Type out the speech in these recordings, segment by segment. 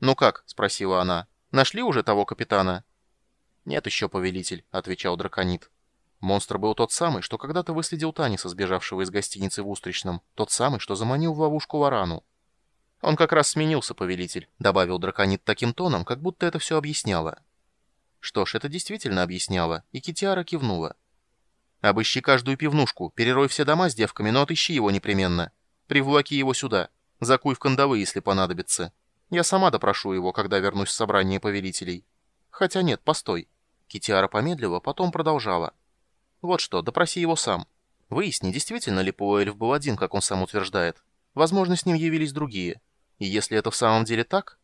«Ну как?» — спросила она. «Нашли уже того капитана?» «Нет еще, повелитель», — отвечал драконит. Монстр был тот самый, что когда-то выследил Таниса, сбежавшего из гостиницы в Устричном, тот самый, что заманил в ловушку Варану. «Он как раз сменился, повелитель», — добавил драконит таким тоном, как будто это все объясняло. Что ж, это действительно объясняло, и Китиара кивнула. «Обыщи каждую пивнушку, перерой все дома с девками, но отыщи его непременно. Привлаки его сюда. Закуй в кандалы, если понадобится. Я сама допрошу его, когда вернусь в собрание повелителей. Хотя нет, постой». Китиара помедлила, потом продолжала. «Вот что, допроси его сам. Выясни, действительно ли Пуэльф был один, как он сам утверждает. Возможно, с ним явились другие. И если это в самом деле так...»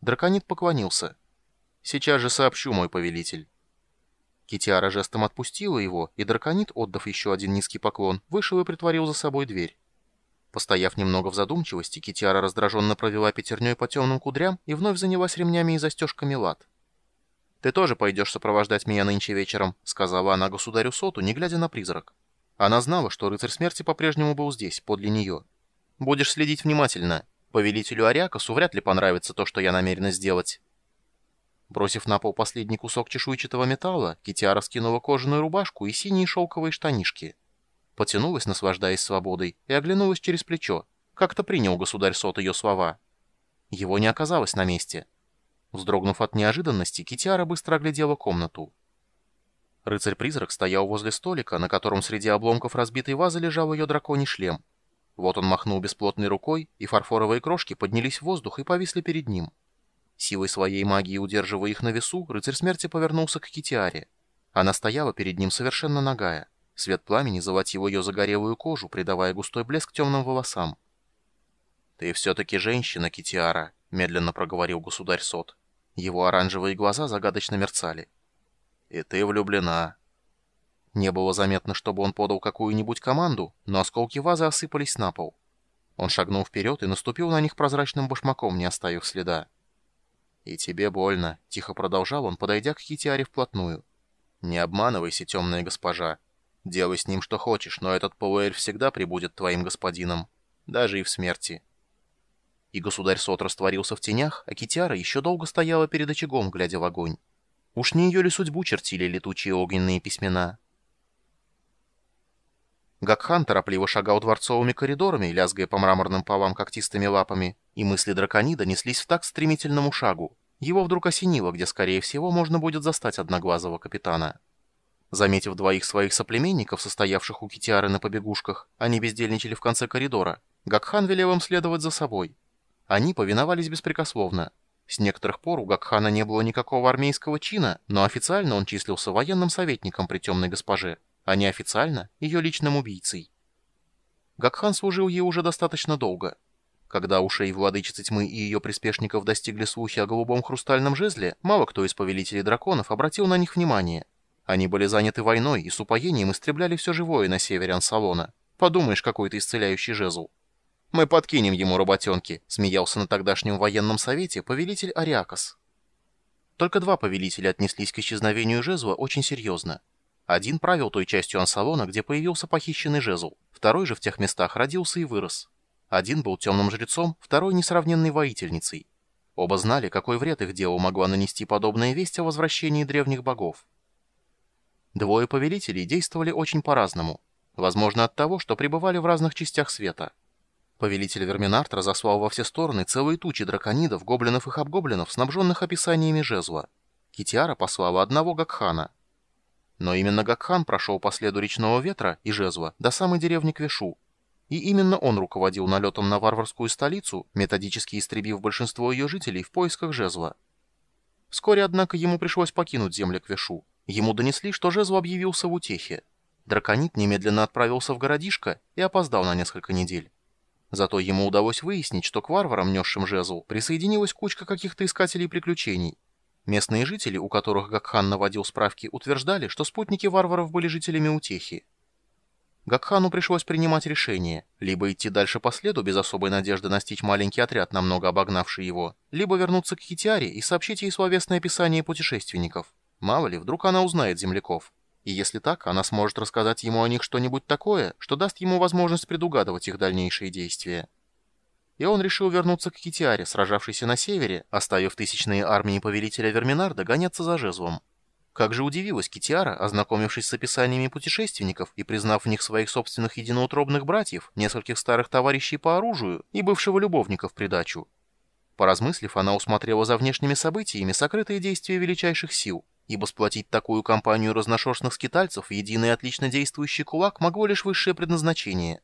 Драконит поклонился. «Сейчас же сообщу, мой повелитель». Китиара жестом отпустила его, и драконит, отдав еще один низкий поклон, вышел и притворил за собой дверь. Постояв немного в задумчивости, Китиара раздраженно провела пятерней по темным кудрям и вновь занялась ремнями и застежками лад. «Ты тоже пойдешь сопровождать меня нынче вечером», — сказала она государю Соту, не глядя на призрак. Она знала, что рыцарь смерти по-прежнему был здесь, подле нее. «Будешь следить внимательно. Повелителю Ариакасу вряд ли понравится то, что я намерена сделать». Бросив на пол последний кусок чешуйчатого металла, Китиара скинула кожаную рубашку и синие шелковые штанишки. Потянулась, наслаждаясь свободой, и оглянулась через плечо. Как-то принял государь Сот ее слова. Его не оказалось на месте. Вздрогнув от неожиданности, Китиара быстро оглядела комнату. Рыцарь-призрак стоял возле столика, на котором среди обломков разбитой вазы лежал ее драконий шлем. Вот он махнул бесплотной рукой, и фарфоровые крошки поднялись в воздух и повисли перед ним. Силой своей магии удерживая их на весу, рыцарь смерти повернулся к Китиаре. Она стояла перед ним совершенно нагая. Свет пламени золотил ее загорелую кожу, придавая густой блеск темным волосам. «Ты все-таки женщина, Китиара», — медленно проговорил государь Сот. Его оранжевые глаза загадочно мерцали. «И ты влюблена». Не было заметно, чтобы он подал какую-нибудь команду, но осколки вазы осыпались на пол. Он шагнул вперед и наступил на них прозрачным башмаком, не оставив следа. «И тебе больно», — тихо продолжал он, подойдя к Китиаре вплотную. «Не обманывайся, темная госпожа. Делай с ним что хочешь, но этот полуэльф всегда прибудет твоим господином, даже и в смерти». И государь Сот растворился в тенях, а Китиара еще долго стояла перед очагом, глядя в огонь. Уж не ее ли судьбу чертили летучие огненные письмена? Гакхан торопливо шагал дворцовыми коридорами, лязгая по мраморным полам когтистыми лапами, и мысли драконида неслись в такт стремительному шагу. Его вдруг осенило, где, скорее всего, можно будет застать одноглазого капитана. Заметив двоих своих соплеменников, состоявших у Китиары на побегушках, они бездельничали в конце коридора, Гакхан велел им следовать за собой. Они повиновались беспрекословно. С некоторых пор у Гакхана не было никакого армейского чина, но официально он числился военным советником при темной госпоже а неофициально ее личным убийцей. Гакхан служил ей уже достаточно долго. Когда ушей владычицы тьмы и ее приспешников достигли слухи о голубом хрустальном жезле, мало кто из повелителей драконов обратил на них внимание. Они были заняты войной и с упоением истребляли все живое на севере Ансалона. Подумаешь, какой-то исцеляющий жезл. «Мы подкинем ему работенки», — смеялся на тогдашнем военном совете повелитель Ариакас. Только два повелителя отнеслись к исчезновению жезла очень серьезно. Один правил той частью ансалона, где появился похищенный жезл, второй же в тех местах родился и вырос. Один был темным жрецом, второй несравненной воительницей. Оба знали, какой вред их делу могла нанести подобная весть о возвращении древних богов. Двое повелителей действовали очень по-разному. Возможно, от того, что пребывали в разных частях света. Повелитель Верминарт разослал во все стороны целые тучи драконидов, гоблинов и хабгоблинов, снабженных описаниями жезла. Китиара послала одного Гакхана — но именно Гакхан прошел по следу речного ветра и жезла до самой деревни Квешу. И именно он руководил налетом на варварскую столицу, методически истребив большинство ее жителей в поисках жезла. Вскоре, однако, ему пришлось покинуть земли Квешу. Ему донесли, что жезл объявился в утехе. Драконит немедленно отправился в городишко и опоздал на несколько недель. Зато ему удалось выяснить, что к варварам, несшим жезл, присоединилась кучка каких-то искателей приключений – Местные жители, у которых Гакхан наводил справки, утверждали, что спутники варваров были жителями Утехи. Гакхану пришлось принимать решение, либо идти дальше по следу без особой надежды настичь маленький отряд, намного обогнавший его, либо вернуться к Хитиаре и сообщить ей словесное описание путешественников. Мало ли, вдруг она узнает земляков. И если так, она сможет рассказать ему о них что-нибудь такое, что даст ему возможность предугадывать их дальнейшие действия. и он решил вернуться к Китиаре, сражавшейся на севере, оставив тысячные армии повелителя Верминарда гоняться за жезлом. Как же удивилась Китиара, ознакомившись с описаниями путешественников и признав в них своих собственных единоутробных братьев, нескольких старых товарищей по оружию и бывшего любовника в придачу. Поразмыслив, она усмотрела за внешними событиями сокрытые действия величайших сил, ибо сплотить такую компанию разношерстных скитальцев в единый отлично действующий кулак могло лишь высшее предназначение.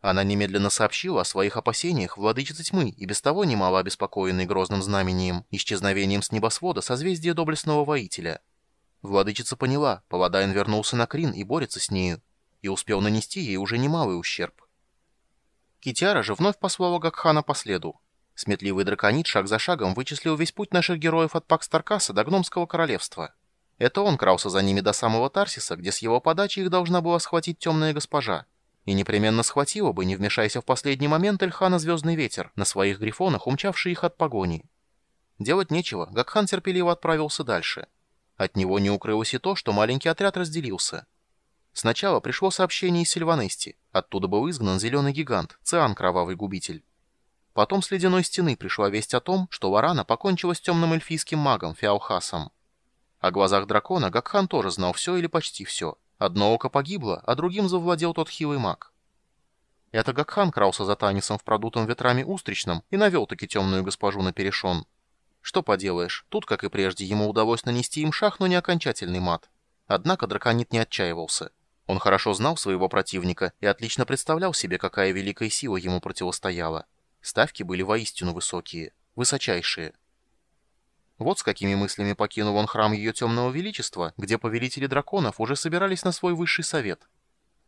Она немедленно сообщила о своих опасениях владычице тьмы и без того немало обеспокоенной грозным знамением, исчезновением с небосвода созвездия доблестного воителя. Владычица поняла, Паладайн вернулся на Крин и борется с нею, и успел нанести ей уже немалый ущерб. Китяра же вновь послала Гакхана по следу. Сметливый драконит шаг за шагом вычислил весь путь наших героев от Пакстаркаса до Гномского королевства. Это он крался за ними до самого Тарсиса, где с его подачи их должна была схватить темная госпожа. И непременно схватила бы, не вмешайся в последний момент Эльхана Звездный Ветер, на своих грифонах, умчавший их от погони. Делать нечего, Гакхан терпеливо отправился дальше. От него не укрылось и то, что маленький отряд разделился. Сначала пришло сообщение из Сильванести. Оттуда был изгнан зеленый гигант, Циан Кровавый Губитель. Потом с ледяной стены пришла весть о том, что Варана покончила с темным эльфийским магом Фиалхасом. О глазах дракона Гакхан тоже знал все или почти все. Одно око погибло, а другим завладел тот хилый маг. Это Гакхан крался за Танисом в продутом ветрами устричном и навел-таки темную госпожу на перешон. Что поделаешь, тут, как и прежде, ему удалось нанести им шах, но не окончательный мат. Однако драконит не отчаивался. Он хорошо знал своего противника и отлично представлял себе, какая великая сила ему противостояла. Ставки были воистину высокие, высочайшие. Вот с какими мыслями покинул он храм ее темного величества, где повелители драконов уже собирались на свой высший совет.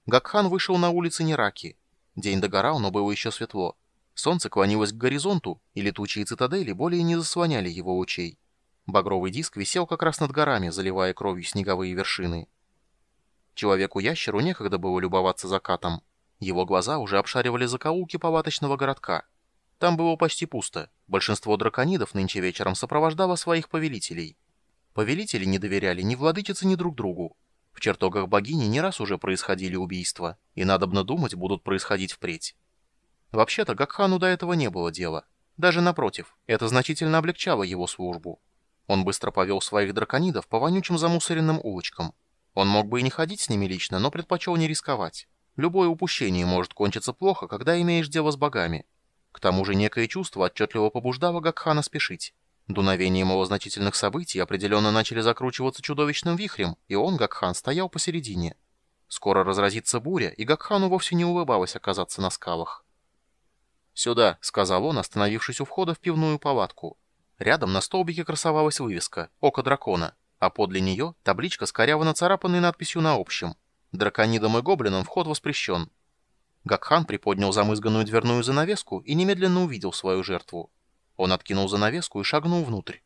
Гакхан вышел на улицы Нераки. День догорал, но было еще светло. Солнце клонилось к горизонту, и летучие цитадели более не заслоняли его лучей. Багровый диск висел как раз над горами, заливая кровью снеговые вершины. Человеку-ящеру некогда было любоваться закатом. Его глаза уже обшаривали закоулки палаточного городка. Там было почти пусто. Большинство драконидов нынче вечером сопровождало своих повелителей. Повелители не доверяли ни владычице, ни друг другу. В чертогах богини не раз уже происходили убийства, и, надобно думать, будут происходить впредь. Вообще-то Гакхану до этого не было дела. Даже напротив, это значительно облегчало его службу. Он быстро повел своих драконидов по вонючим замусоренным улочкам. Он мог бы и не ходить с ними лично, но предпочел не рисковать. Любое упущение может кончиться плохо, когда имеешь дело с богами. К тому же некое чувство отчетливо побуждало Гакхана спешить. Дуновения малозначительных событий определенно начали закручиваться чудовищным вихрем, и он, Гакхан, стоял посередине. Скоро разразится буря, и Гакхану вовсе не улыбалось оказаться на скалах. «Сюда», — сказал он, остановившись у входа в пивную палатку. Рядом на столбике красовалась вывеска «Око дракона», а подле нее табличка с коряво нацарапанной надписью на общем. «Драконидам и гоблинам вход воспрещен». Гакхан приподнял замызганную дверную занавеску и немедленно увидел свою жертву. Он откинул занавеску и шагнул внутрь.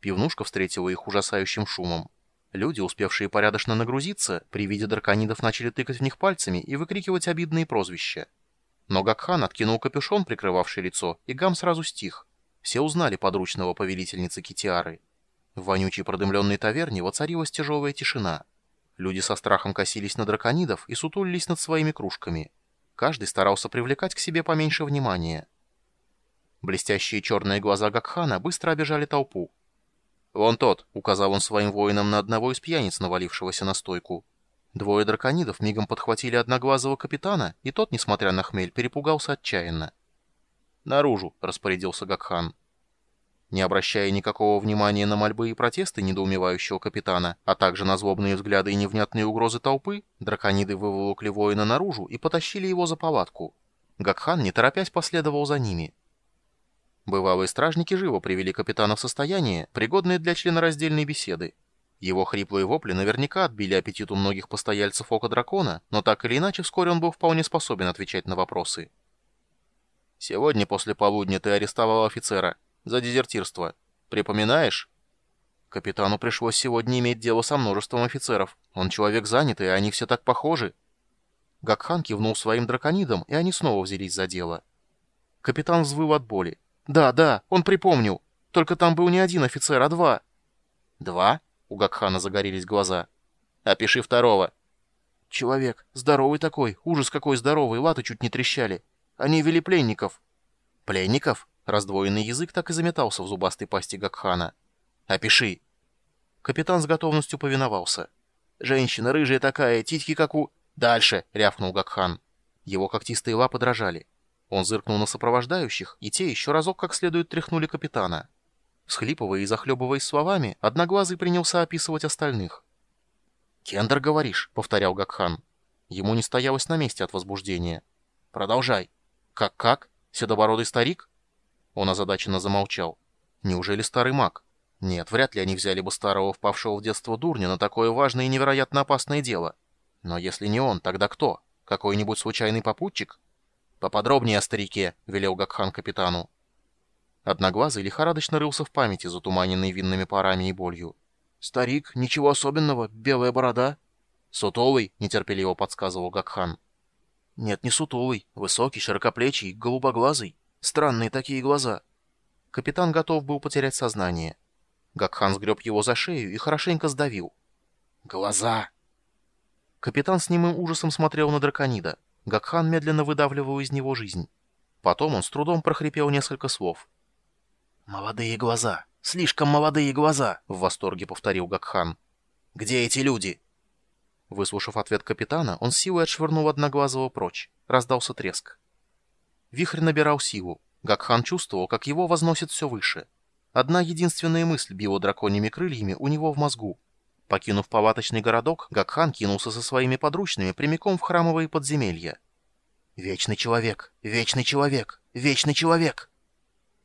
Пивнушка встретила их ужасающим шумом. Люди, успевшие порядочно нагрузиться, при виде драконидов начали тыкать в них пальцами и выкрикивать обидные прозвища. Но Гакхан откинул капюшон, прикрывавший лицо, и гам сразу стих. Все узнали подручного повелительницы Китиары. В вонючей продымленной таверне воцарилась тяжелая тишина. Люди со страхом косились на драконидов и сутулились над своими кружками. Каждый старался привлекать к себе поменьше внимания. Блестящие черные глаза Гакхана быстро обижали толпу. «Вон тот», — указал он своим воинам на одного из пьяниц, навалившегося на стойку. Двое драконидов мигом подхватили одноглазого капитана, и тот, несмотря на хмель, перепугался отчаянно. «Наружу», — распорядился Гакхан. Не обращая никакого внимания на мольбы и протесты недоумевающего капитана, а также на злобные взгляды и невнятные угрозы толпы, дракониды выволокли воина наружу и потащили его за палатку. Гакхан, не торопясь, последовал за ними. Бывалые стражники живо привели капитана в состояние, пригодное для членораздельной беседы. Его хриплые вопли наверняка отбили аппетит у многих постояльцев Ока Дракона, но так или иначе вскоре он был вполне способен отвечать на вопросы. «Сегодня после полудня ты арестовал офицера. За дезертирство. Припоминаешь?» «Капитану пришлось сегодня иметь дело со множеством офицеров. Он человек занятый, и они все так похожи». Гакхан кивнул своим драконидам, и они снова взялись за дело. Капитан взвыл от боли. «Да, да, он припомнил. Только там был не один офицер, а два». «Два?» У Гакхана загорелись глаза. «Опиши второго». «Человек. Здоровый такой. Ужас какой здоровый. Латы чуть не трещали. Они вели пленников». «Пленников?» Раздвоенный язык так и заметался в зубастой пасти Гакхана. «Опиши!» Капитан с готовностью повиновался. «Женщина рыжая такая, титьки как у...» «Дальше!» — рявкнул Гакхан. Его когтистые лапы дрожали. Он зыркнул на сопровождающих, и те еще разок как следует тряхнули капитана. Схлипывая и захлебываясь словами, Одноглазый принялся описывать остальных. «Кендер, говоришь?» — повторял Гакхан. Ему не стоялось на месте от возбуждения. «Продолжай». «Как-как? Седобородый старик?» Он озадаченно замолчал. «Неужели старый маг?» Нет, вряд ли они взяли бы старого впавшего в детство дурня на такое важное и невероятно опасное дело. Но если не он, тогда кто? Какой-нибудь случайный попутчик? «Поподробнее о старике», — велел Гакхан капитану. Одноглазый лихорадочно рылся в памяти, затуманенный винными парами и болью. «Старик, ничего особенного, белая борода». «Сутовый», — нетерпеливо подсказывал Гакхан. «Нет, не сутовый, высокий, широкоплечий, голубоглазый. Странные такие глаза». Капитан готов был потерять сознание. Гакхан сгреб его за шею и хорошенько сдавил. «Глаза!» Капитан с немым ужасом смотрел на драконида. Гакхан медленно выдавливал из него жизнь. Потом он с трудом прохрипел несколько слов. «Молодые глаза! Слишком молодые глаза!» — в восторге повторил Гакхан. «Где эти люди?» Выслушав ответ капитана, он силой отшвырнул одноглазого прочь. Раздался треск. Вихрь набирал силу. Гакхан чувствовал, как его возносит все выше. Одна единственная мысль била драконьими крыльями у него в мозгу. Покинув палаточный городок, Гакхан кинулся со своими подручными прямиком в храмовые подземелья. «Вечный человек! Вечный человек! Вечный человек!»